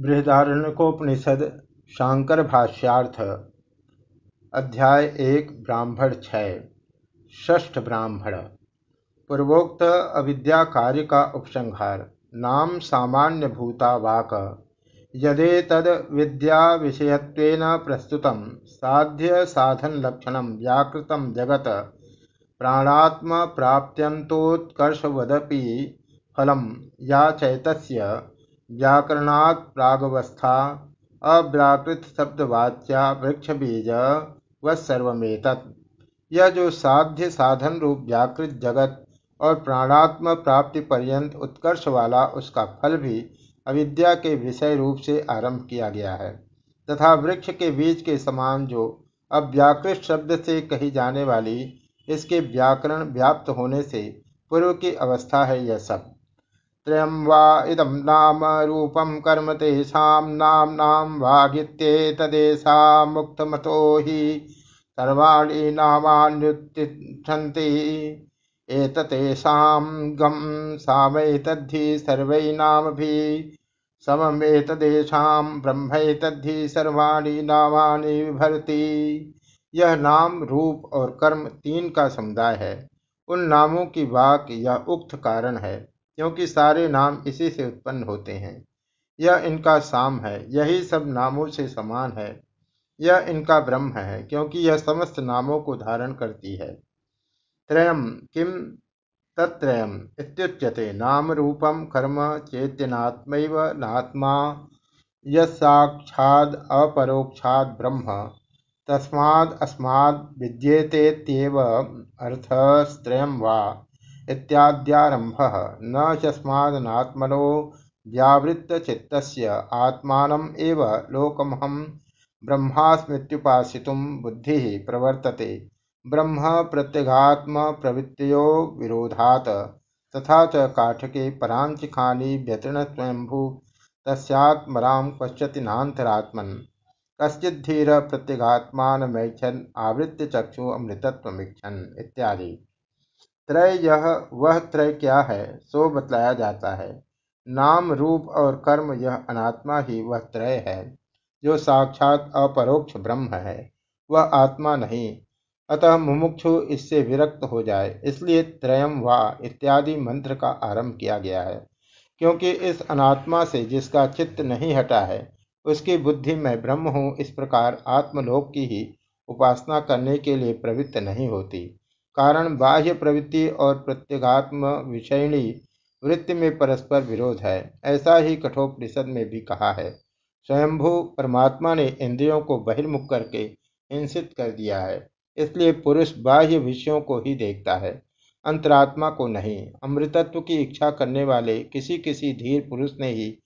बृहदारण्यकोपनिषद शांकर भाष्यार्थ, अध्याय एक, ब्राह्मण छय ष्ठ ब्राह्मण। पूर्वोक्त अविद्या कार्य का उपसंहार, नाम सामान्य भूता वाक यदे तद विद्या विषयत्वेन प्रस्तुतम, साध्य साधन लक्षणम व्याकृत जगत, प्राणात्म प्राप्त्यंतोत्कर्षवदपि फलम या चैतस्य व्याकरणात् प्रागवस्था, अव्याकृत शब्दवाच्या वृक्ष बीज व सर्वेत यह जो साध्य साधन रूप व्याकृत जगत और प्राणात्म प्राप्ति पर्यंत उत्कर्ष वाला उसका फल भी अविद्या के विषय रूप से आरंभ किया गया है, तथा वृक्ष के बीज के समान जो अव्याकृत शब्द से कही जाने वाली इसके व्याकरण व्याप्त होने से पूर्व की अवस्था है यह सब। त्रयं वा इदं नाम रूपं कर्म तेषां नाम्नां वागित्येतदेषा मुक्तमतो हि सर्वाणि नामान्युत्तिष्ठन्ति। एततेषां गं सामैतद्धि सर्वैनामभिः सममेतदेषां ब्रह्मैतद्धि सर्वाणि नामानि विभरति। यह नाम, रूप और कर्म तीन का समुदाय है। उन नामों की वाक यह उक्त कारण है। क्योंकि सारे नाम इसी से उत्पन्न होते हैं। यह इनका साम है, यही सब नामों से समान है। यह इनका ब्रह्म है, क्योंकि यह समस्त नामों को धारण करती है। त्रयम किम तत्रयम इत्युच्यते, नाम रूपम कर्म चेत्यनात्म नात्मा यक्षाद अपरोक्षाद ब्रह्म, तस्माद अस्माद विद्येतेत्येव अर्थस्त्रयम वा। इत्याद्यारंभ न चस्मात्मनो व्यावृत्तचित्त आत्मानम एव लोकमहम ब्रह्मास्मृत्युपासितुं बुद्धि प्रवर्तते। ब्रह्म प्रत्यगात्म प्रवृत्तो विरोधात। तथा च काठके व्यतीर्ण स्वयंभू तस्यात्मरां पश्यति नान्तरात्मन्। कश्चिद्धीर प्रत्यगात्मानमैक्षन आवृत्ति चक्षु अमृतत्वमीक्षन इत्यादि। त्रय यह वह त्रय क्या है, सो बतलाया जाता है। नाम, रूप और कर्म, यह अनात्मा ही वह त्रय है, जो साक्षात अपरोक्ष ब्रह्म है, वह आत्मा नहीं। अतः मुमुक्षु इससे विरक्त हो जाए, इसलिए त्रयम वा इत्यादि मंत्र का आरंभ किया गया है। क्योंकि इस अनात्मा से जिसका चित्त नहीं हटा है, उसकी बुद्धि में ब्रह्म हूँ, इस प्रकार आत्मलोक की ही उपासना करने के लिए प्रवृत्त नहीं होती। कारण बाह्य प्रवृत्ति और प्रत्यगात्म विषयणी वृत्ति में परस्पर विरोध है। ऐसा ही कठोपनिषद में भी कहा है। स्वयंभू परमात्मा ने इंद्रियों को बहिर्मुख करके हिंसित कर दिया है। इसलिए पुरुष बाह्य विषयों को ही देखता है। अंतरात्मा को नहीं, अमृतत्व की इच्छा करने वाले किसी किसी धीर पुरुष ने ही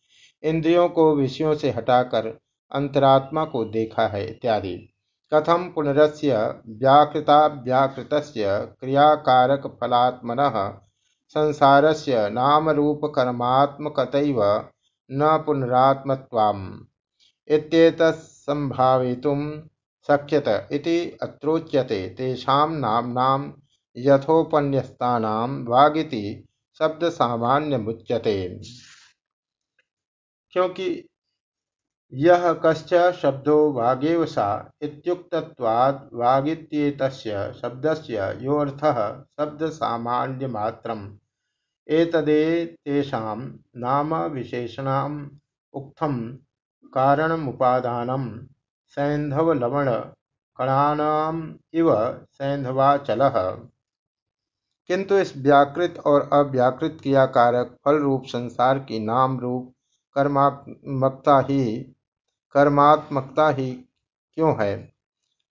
इंद्रियों को विषयों से हटाकर अंतरात्मा को देखा है इत्यादि। कथम पुनरस्य व्याकृताव्याकृतस्य क्रियाकारकफलात्मनः संसारस्य नामरूपकर्मात्मकतैव न पुनरात्मत्वाम्? इत्येतत्सम्भावितुं शक्यत इति अत्रोच्यते। तेषां नाम्नां यथोपन्यस्तानां वागिति शब्दसामान्यमुच्यते। क्योंकि यह कश्च शब्दो वागेव सा इत्युक्तत्वाद् वागित्येतस्य शब्दस्य योऽर्थः शब्दसामान्यमात्रम्। एतदेतेषां नाम विशेषणाम् उक्थं कारणमुपादानं सैन्धवलवणकणानाम् इव सैन्धवाचलः। किंतु इस व्याकृत और अव्याकृत क्रियाकारक फल रूप संसार की नाम रूप कर्मात्मकता ही कर्मात्मकता ही क्यों है?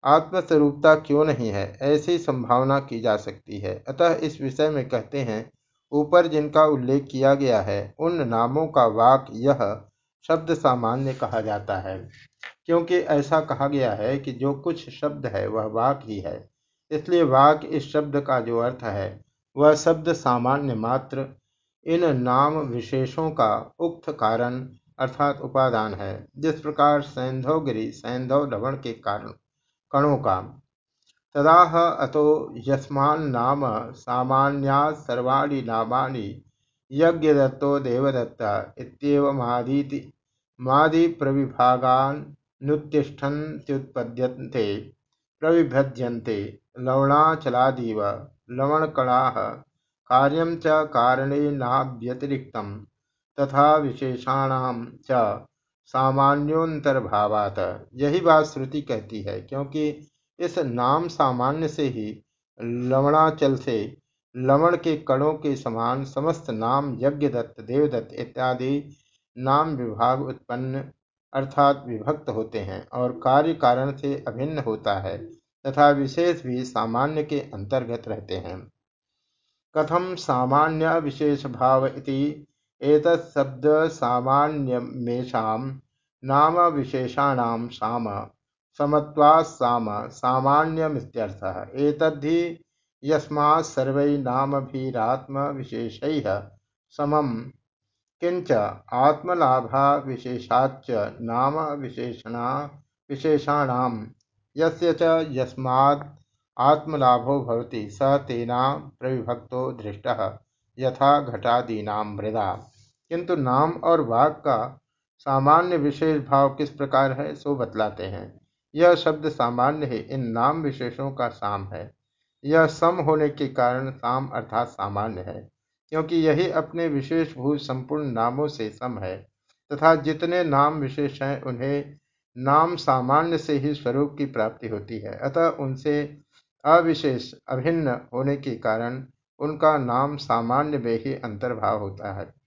आत्मस्वरूपता क्यों नहीं है? ऐसी संभावना की जा सकती है। अतः इस विषय में कहते हैं, ऊपर जिनका उल्लेख किया गया है, उन नामों का वाक यह शब्द सामान्य कहा जाता है। क्योंकि ऐसा कहा गया है कि जो कुछ शब्द है, वह वाक ही है। इसलिए वाक इस शब्द का जो अर्थ है, वह शब्द सामान्य मात्र इन नाम विशेषों का उक्त कारण अर्थात उपादान है। जिस प्रकार सैंधवगिरी सैंधव लवण के कारण, कणों का। तदाह अतो यस्मान नाम सामान्या सर्वाणी नामानि यज्ञदत्तो देवदत्ता इत्येवमादीति मादि प्रविभागानुत्तिष्ठन्त्युत्पद्यन्ते प्रविभज्यन्ते। लवणाचलादीव लवणकणाः कार्यं च कारणेनाव्यतिरिक्तं तथा विशेषाणाम च सामान्योन्तर्भावात यही बात श्रुति कहती है, क्योंकि इस नाम सामान्य से ही लवणाचल से लवण के कणों के समान समस्त नाम यज्ञदत्त, देवदत्त इत्यादि नाम विभाग उत्पन्न अर्थात विभक्त होते हैं और कार्य कारण से अभिन्न होता है तथा विशेष भी सामान्य के अंतर्गत रहते हैं। कथम सामान्य विशेष भाव इति सामान्यमेषां नाम विशेषाणां साम समत्वास्साम सामान्यमित्यर्थः। एतद्धि यस्मात् सर्वै नामभिरात्मविशेषैः समं किंच आत्मलाभाविशेषाच्च नाम विशेषणा, विशेषाणां। यस्य च यस्मात् आत्मलाभो भवति, स तेना प्रविभक्तो दृष्टः यथा घटादीनां मृदा। किंतु नाम और वाक का सामान्य विशेष भाव किस प्रकार है, सो बतलाते हैं। यह शब्द सामान्य है, इन नाम विशेषों का साम है। यह सम होने के कारण साम अर्थात सामान्य है, क्योंकि यही अपने विशेष भूत संपूर्ण नामों से सम है, तथा जितने नाम विशेष हैं, उन्हें नाम सामान्य से ही स्वरूप की प्राप्ति होती है। अतः उनसे अविशेष, अभिन्न होने के कारण उनका नाम सामान्य में ही अंतर्भाव होता है।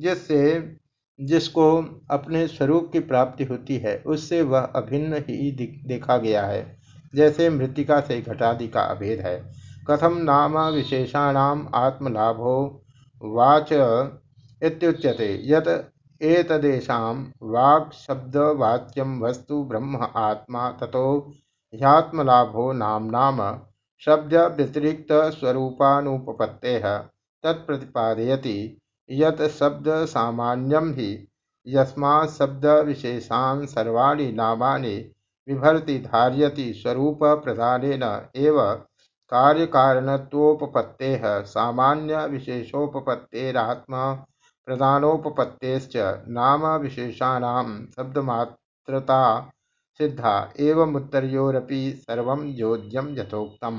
जिससे जिसको अपने स्वरूप की प्राप्ति होती है, उससे वह अभिन्न ही देखा गया है। जैसे मृतिका से घटादि का अभेद है। कथम नाम विशेषाणाम आत्मलाभो वाच इत्युच्यते। यत एतदेशाम वाक् शब्दवाच्यम वस्तु ब्रह्म आत्मा ततो ह्यात्मलाभो नाम नाम शब्द व्यतिरिक्त स्वरूपानुपपत्ते तत्प्रतिपादयति। यत शब्द सामान्यम ही यस्मा शब्द विशेषान सर्वाणी नामानि विभर्ति धार्यति स्वरूप प्रधान एव कार्यकारणत्वोपपत्ते सामान्य विशेषोपपत्तेरात्म प्रधानोपपत्तेश्च नाम विशेषाणाम शब्दमात्रता सिद्धा एवमुत्तरयोरपि सर्वं योज्यम यथोक्तम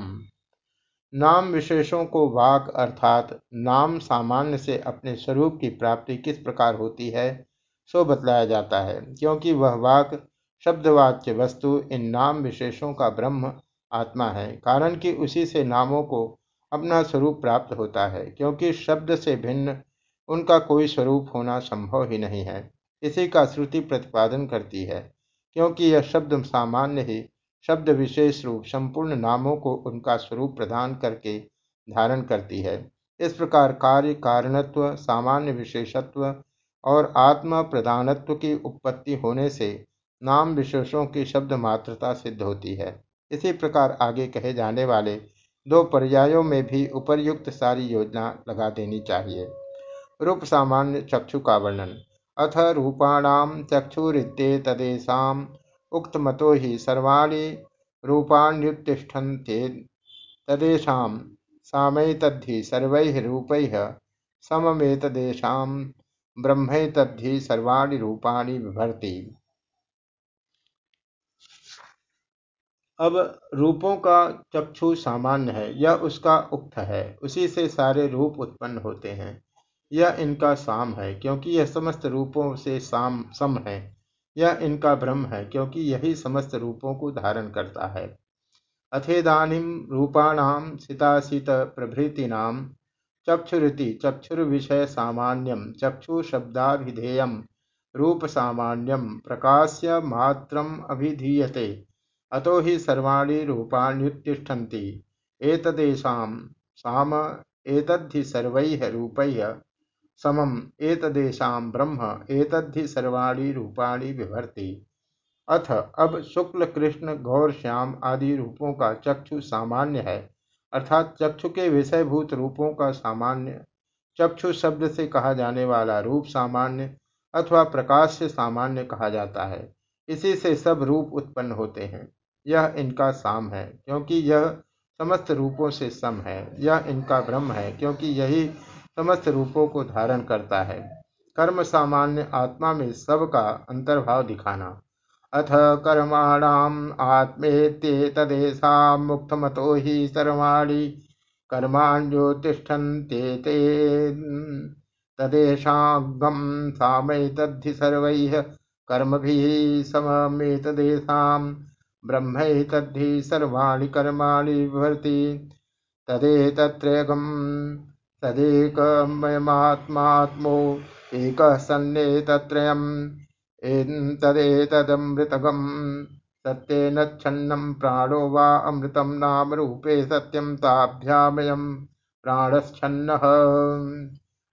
नाम विशेषों को वाक अर्थात नाम सामान्य से अपने स्वरूप की प्राप्ति किस प्रकार होती है, सो बतलाया जाता है। क्योंकि वह वाक, शब्दवाच्य वस्तु, इन नाम विशेषों का ब्रह्म आत्मा है, कारण कि उसी से नामों को अपना स्वरूप प्राप्त होता है, क्योंकि शब्द से भिन्न उनका कोई स्वरूप होना संभव ही नहीं है। इसी का श्रुति प्रतिपादन करती है, क्योंकि यह शब्द सामान्य ही शब्द विशेष रूप, संपूर्ण नामों को उनका स्वरूप प्रदान करके धारण करती है। इस प्रकार कार्य कारणत्व, सामान्य विशेषत्व और आत्मा प्रधानत्व की उत्पत्ति होने से नाम विशेषों की शब्द मात्रता सिद्ध होती है। इसी प्रकार आगे कहे जाने वाले दो पर्यायों में भी उपर्युक्त सारी योजना लगा देनी चाहिए। रूप सामान्य चक्षु का वर्णन। अथ रूपाणाम चक्षुरित्ये तदेशा उक्तमतो हि सर्वाणि तदेषां सामैतद्धि सर्वैः रूपैः सममेतदेषां ब्रह्मैतद्धि सर्वाणि रूपाणि विभर्ति। अब रूपों का चक्षु सामान्य है, यह उसका उक्त है, उसी से सारे रूप उत्पन्न होते हैं। यह इनका साम है, क्योंकि यह समस्त रूपों से साम, सम है। यह इनका ब्रह्म है, क्योंकि यही समस्त रूपों को धारण करता है। अथेदानीम रूपाणाम सीताशीत प्रभृतीनाम चक्षुरुति चक्षुर्विषय सामान्यम चक्षु शब्दाभिधेयम रूप सामान्यम प्रकाश्य मात्रम अभिधीयते, अतो ही सर्वाणी रूपाण्युत्तिष्ठन्ति। एतदेशाम साम, एतद्धि सर्वैः रूपैः समम एतदेशाम ब्रह्म, एतद्धि सर्वाणी रूपाणी विभर्ति अथ, अब शुक्ल, कृष्ण गौर श्याम आदि रूपों का चक्षु सामान्य है। अर्थात चक्षु के विषयभूत रूपों का सामान्य, चक्षु शब्द से कहा जाने वाला रूप सामान्य अथवा प्रकाश से सामान्य कहा जाता है। इसी से सब रूप उत्पन्न होते हैं। यह इनका साम है, क्योंकि यह समस्त रूपों से सम है। यह इनका ब्रह्म है, क्योंकि यही समस्त रूपों को धारण करता है। कर्म सामान्य आत्मा में सब का अंतर्भाव दिखाना। अथ कर्माणाम आत्मेत्येतदेशा मुक्तमतो ही सर्वाणी कर्माण्योतिष्ठन्ते तदेशागम सामैतद्धि सर्वैः कर्मभिः सममेतदेशाम् ब्रह्मैतद्धि सर्वाणि कर्माणि विभर्ति। तदेतत्रयगम् तदेकमयमात्मात्मो एकः सन्नेतत्रयम् तदेतदमृतगम् सत्येन छन्नं प्राणो वा अमृतं नाम रूपे सत्यम ताभ्यामयम् प्राणश्छन्नः।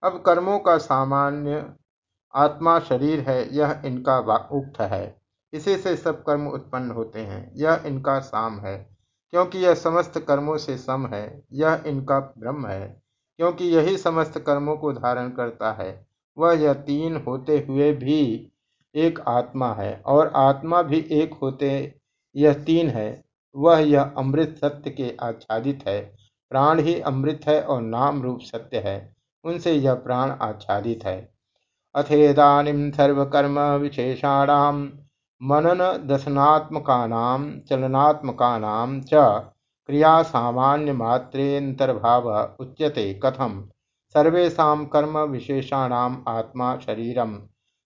अब कर्मों का सामान्य आत्मा शरीर है, यह इनका उक्त है। इसी से सब कर्म उत्पन्न होते हैं। यह इनका साम है, क्योंकि यह समस्त कर्मों से सम है। यह इनका ब्रह्म है। क्योंकि यही समस्त कर्मों को धारण करता है। वह यह तीन होते हुए भी एक आत्मा है और आत्मा भी एक होते यह तीन है। वह यह अमृत सत्य के आच्छादित है। प्राण ही अमृत है और नाम रूप सत्य है। उनसे यह प्राण आच्छादित है। अथेदानीम सर्वकर्म विशेषाणाम मनन दशनात्मकानां चलनात्मकानां च क्रियासामान्यमात्रेऽन्तर्भाव उच्यते कथम? सर्वेषां कर्म विशेषाणाम् आत्मा शरीरम।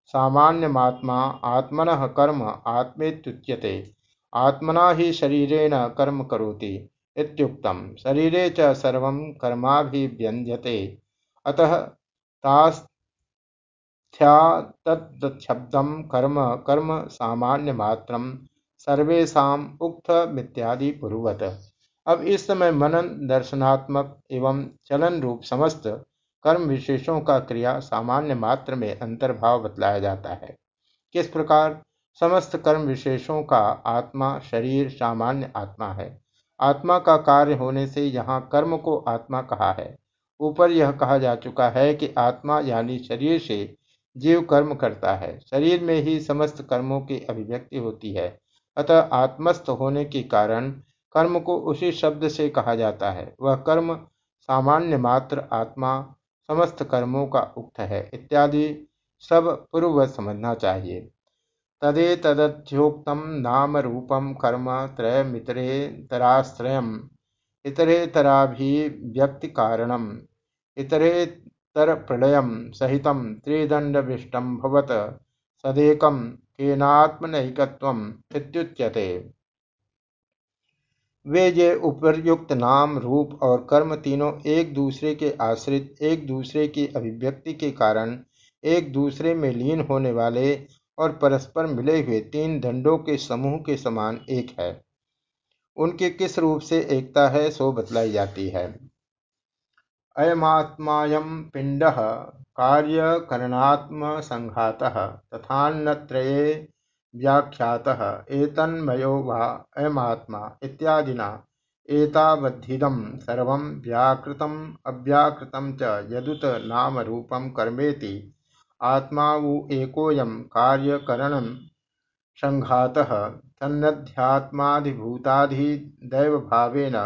सामान्यमात्मा आत्मनः कर्म आत्मेत्युच्यते। आत्मना ही शरीरेण कर्म करोति इत्युक्तम। शरीरे च सर्वं कर्माभिव्यञ्जते। अतः तास् कर्म कर्म सामान्य मात्रम सर्वेशा उक्त मित्यादि पूर्वत अब इस समय मनन, दर्शनात्मक एवं चलन रूप समस्त कर्म विशेषों का क्रिया सामान्य मात्र में अंतर्भाव बतलाया जाता है। किस प्रकार समस्त कर्म विशेषों का आत्मा, शरीर सामान्य आत्मा है? आत्मा का कार्य होने से यहाँ कर्म को आत्मा कहा है। ऊपर यह कहा जा चुका है कि आत्मा यानी शरीर से जीव कर्म करता है। शरीर में ही समस्त कर्मों की अभिव्यक्ति होती है। अतः आत्मस्थ होने के कारण कर्म को उसी शब्द से कहा जाता है। वह कर्म सामान्य मात्र आत्मा, समस्त कर्मों का उक्त है, इत्यादि सब पूर्व समझना चाहिए। तदे तदध्योक्तम नाम रूपम कर्म त्रयमितरेतराश्रय इतरेतराभिव्यक्ति कारणम इतरे प्रलय सहित त्रिदंडविष्टम भवत, सदेकम केनात्मनैकत्वम वे जे उपर्युक्त नाम, रूप और कर्म तीनों एक दूसरे के आश्रित, एक दूसरे की अभिव्यक्ति के कारण एक दूसरे में लीन होने वाले और परस्पर मिले हुए तीन दंडों के समूह के समान एक है। उनकी किस रूप से एकता है, सो बतलाई जाती है। अयमात्मायं पिण्डः कार्यकरणात्मसङ्घातः तथान्नत्रये व्याख्यातः एतन्मयो वा अयमात्मा इत्यादिना एतावद्धिदं सर्वं व्याकृतम् अव्याकृतं च यदुत नामरूपं कर्मेति आत्मा वो एकोऽयं कार्यकरणं सङ्घातः सन्नध्यात्माधिभूताधिदैवभावेन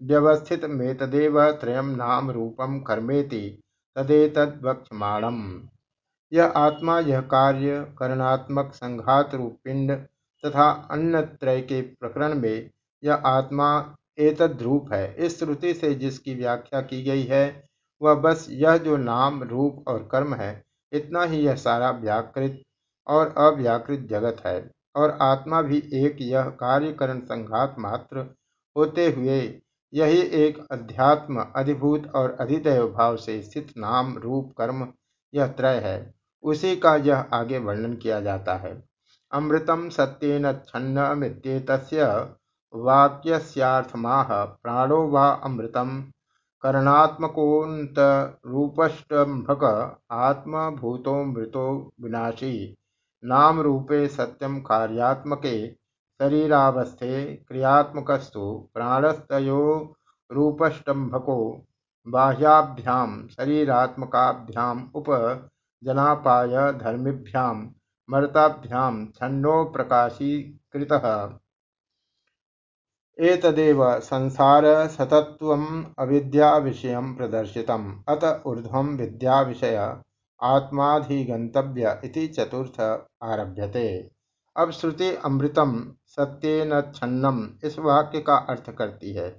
व्यवस्थित मेतदेव त्रयम नाम रूपम कर्मेति तदेतद्वक्षमाणम यह आत्मा यह कार्य करणात्मक संघात रूप पिंड तथा अन्न त्रय के प्रकरण में यह आत्मा एतद्रूप है। इस श्रुति से जिसकी व्याख्या की गई है, वह बस यह जो नाम, रूप और कर्म है, इतना ही यह सारा व्याकृत और अव्याकृत जगत है। और आत्मा भी एक यह कार्यकरण संघात मात्र होते हुए, यही एक अध्यात्म अधिभूत और अधिदैव भाव से स्थित नाम, रूप, कर्म, यह त्रय है। उसी का यह आगे वर्णन किया जाता है। अमृतम सत्येन छन्न मित्येत वाक्यर्थमाह प्राणो वा अमृतम करणात्मकोन्त रूपष्टंभक आत्मभूतोमृतो विनाशी। नाम रूपे सत्यम कार्यात्मके शरीरावस्थे क्रियात्मकस्तु प्राणस्तयो रूपष्टम्भको बाह्याभ्यां शरीरात्मकाभ्याम उपजनापाय धर्मिभ्यां, मर्ताभ्यां छन्नो एतदेव संसार सतत्वम् अविद्या विषय प्रदर्शितम्। अत ऊर्ध्वं विद्या विषय आत्माधिगंतव्य इति चतुर्थ आरभ्यते। अब श्रुति अमृतम सत्येन छन्नम इस वाक्य का अर्थ करती है।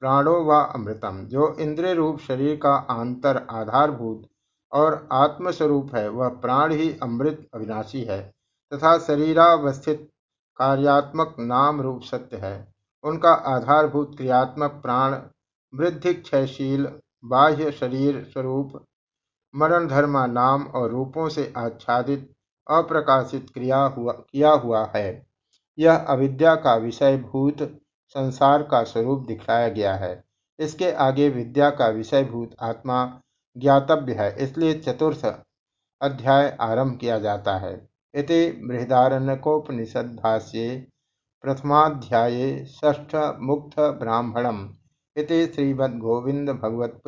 प्राणो व अमृतम, जो इंद्रिय रूप शरीर का आंतर आधारभूत और आत्मस्वरूप है। वह प्राण ही अमृत अविनाशी है तथा शरीरावस्थित कार्यात्मक नाम रूप सत्य है। उनका आधारभूत क्रियात्मक प्राण वृद्धि क्षयशील बाह्य शरीर स्वरूप मरण धर्मा नाम और रूपों से आच्छादित, अप्रकाशित क्रिया हुआ, किया हुआ है। यह अविद्या का विषयभूत, संसार का स्वरूप दिखलाया गया है। इसके आगे विद्या का विषयभूत आत्मा ज्ञातव्य है, इसलिए चतुर्थ अध्याय आरंभ किया जाता है। इति बृहदारण्यकोपनिषद प्रथमाध्याये षष्ठ मुक्त ब्राह्मणम इति श्रीमद्गोविंद भगवत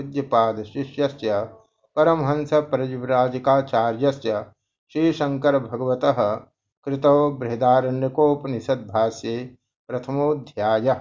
शिष्य परमहंस परिव्राजकाचार्यस्य श्रीशंकर भगवतः कृतौ बृहदारण्यकोपनिषद्भाष्ये प्रथमोऽध्यायः।